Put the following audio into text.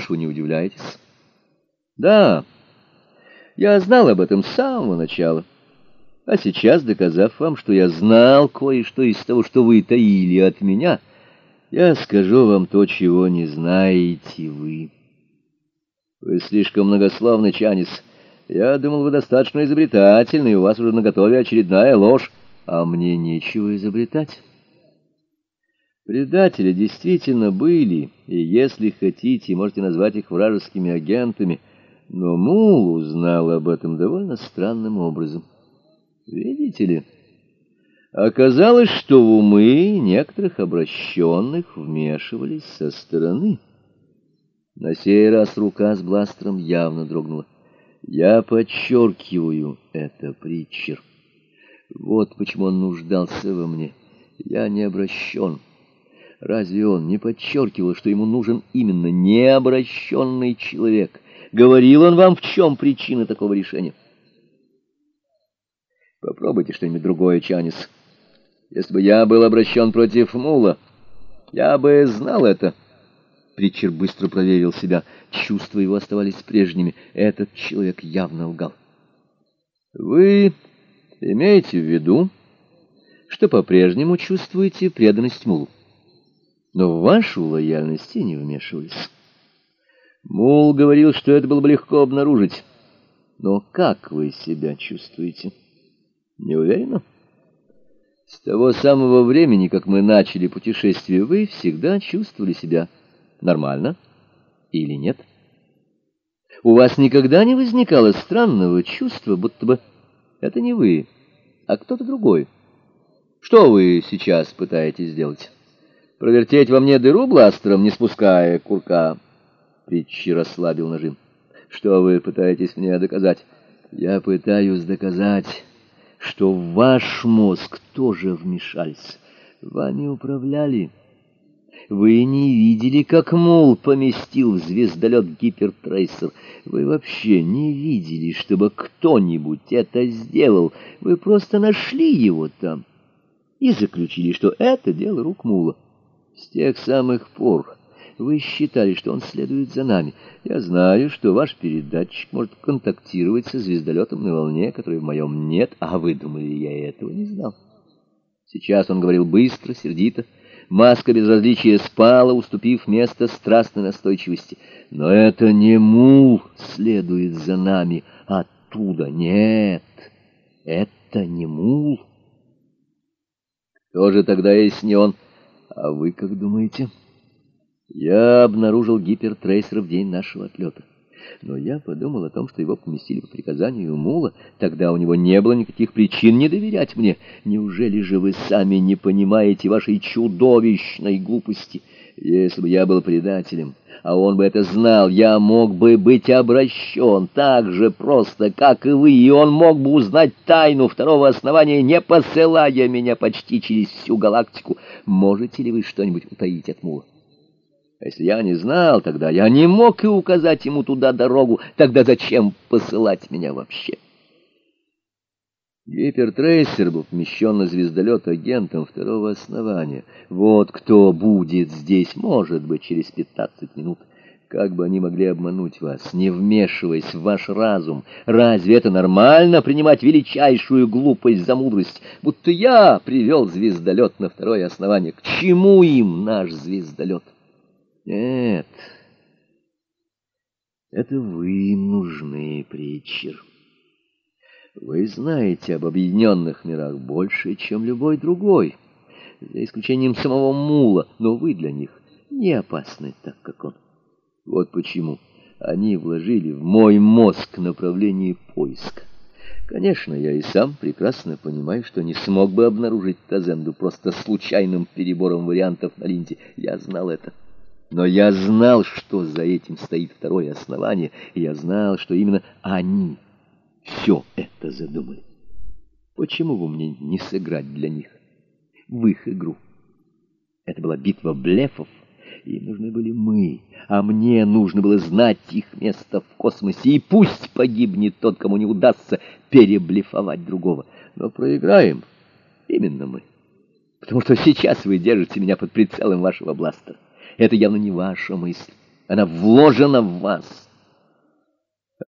ж вы не удивляетесь? Да, я знал об этом с самого начала. А сейчас, доказав вам, что я знал кое-что из того, что вы таили от меня, я скажу вам то, чего не знаете вы. Вы слишком многословный, Чанис. Я думал, вы достаточно изобретательный, и у вас уже наготове очередная ложь, а мне нечего изобретать. Предатели действительно были, и, если хотите, можете назвать их вражескими агентами, но Мул узнал об этом довольно странным образом. Видите ли, оказалось, что в умы некоторых обращенных вмешивались со стороны. На сей раз рука с бластером явно дрогнула. Я подчеркиваю это, Притчер. Вот почему он нуждался во мне. Я не обращен. Разве он не подчеркивал, что ему нужен именно необращенный человек? Говорил он вам, в чем причина такого решения? Попробуйте что-нибудь другое, Чанис. Если бы я был обращен против Мула, я бы знал это. Притчер быстро проверил себя. Чувства его оставались прежними. Этот человек явно лгал. Вы имеете в виду, что по-прежнему чувствуете преданность Мулу? Но в вашу лояльность не вмешивались. Мул говорил, что это было бы легко обнаружить. Но как вы себя чувствуете? — не уверена? С того самого времени, как мы начали путешествие, вы всегда чувствовали себя нормально или нет? У вас никогда не возникало странного чувства, будто бы это не вы, а кто-то другой. Что вы сейчас пытаетесь сделать? Провертеть во мне дыру бластером, не спуская курка? Притчи расслабил нажим. Что вы пытаетесь мне доказать? Я пытаюсь доказать что ваш мозг тоже вмешались. Вами управляли. Вы не видели, как Мул поместил в звездолет гипертрейсер. Вы вообще не видели, чтобы кто-нибудь это сделал. Вы просто нашли его там и заключили, что это дело рук Мула. С тех самых пор вы считали, что он следует за нами. Я знаю, что ваш передатчик может контактировать со звездолетом на волне, которой в моем нет, а вы думали, я этого не знал. Сейчас он говорил быстро, сердито. Маска безразличия спала, уступив место страстной настойчивости. Но это не мул следует за нами оттуда. Нет, это не мул. Кто же тогда, если не он? А вы как думаете?» Я обнаружил гипертрейсер в день нашего отлета. Но я подумал о том, что его поместили по приказанию Мула. Тогда у него не было никаких причин не доверять мне. Неужели же вы сами не понимаете вашей чудовищной глупости? Если бы я был предателем, а он бы это знал, я мог бы быть обращен так же просто, как и вы, и он мог бы узнать тайну второго основания, не посылая меня почти через всю галактику. Можете ли вы что-нибудь утаить от Мула? А если я не знал тогда, я не мог и указать ему туда дорогу, тогда зачем посылать меня вообще? Гипертрейсер был помещен на звездолет агентом второго основания. Вот кто будет здесь, может быть, через пятнадцать минут. Как бы они могли обмануть вас, не вмешиваясь в ваш разум? Разве это нормально, принимать величайшую глупость за мудрость? Будто я привел звездолет на второе основание. К чему им наш звездолет? Нет, это вы им нужны, Притчер. Вы знаете об объединенных мирах больше, чем любой другой, за исключением самого Мула, но вы для них не опасны так, как он. Вот почему они вложили в мой мозг направление поиска. Конечно, я и сам прекрасно понимаю, что не смог бы обнаружить Тазенду просто случайным перебором вариантов на ленте. Я знал это. Но я знал, что за этим стоит второе основание, и я знал, что именно они все это задумали. Почему бы мне не сыграть для них в их игру? Это была битва блефов, им нужны были мы, а мне нужно было знать их место в космосе, и пусть погибнет тот, кому не удастся переблефовать другого. Но проиграем именно мы, потому что сейчас вы держите меня под прицелом вашего бластера. Это явно не ваша мысль. Она вложена в вас.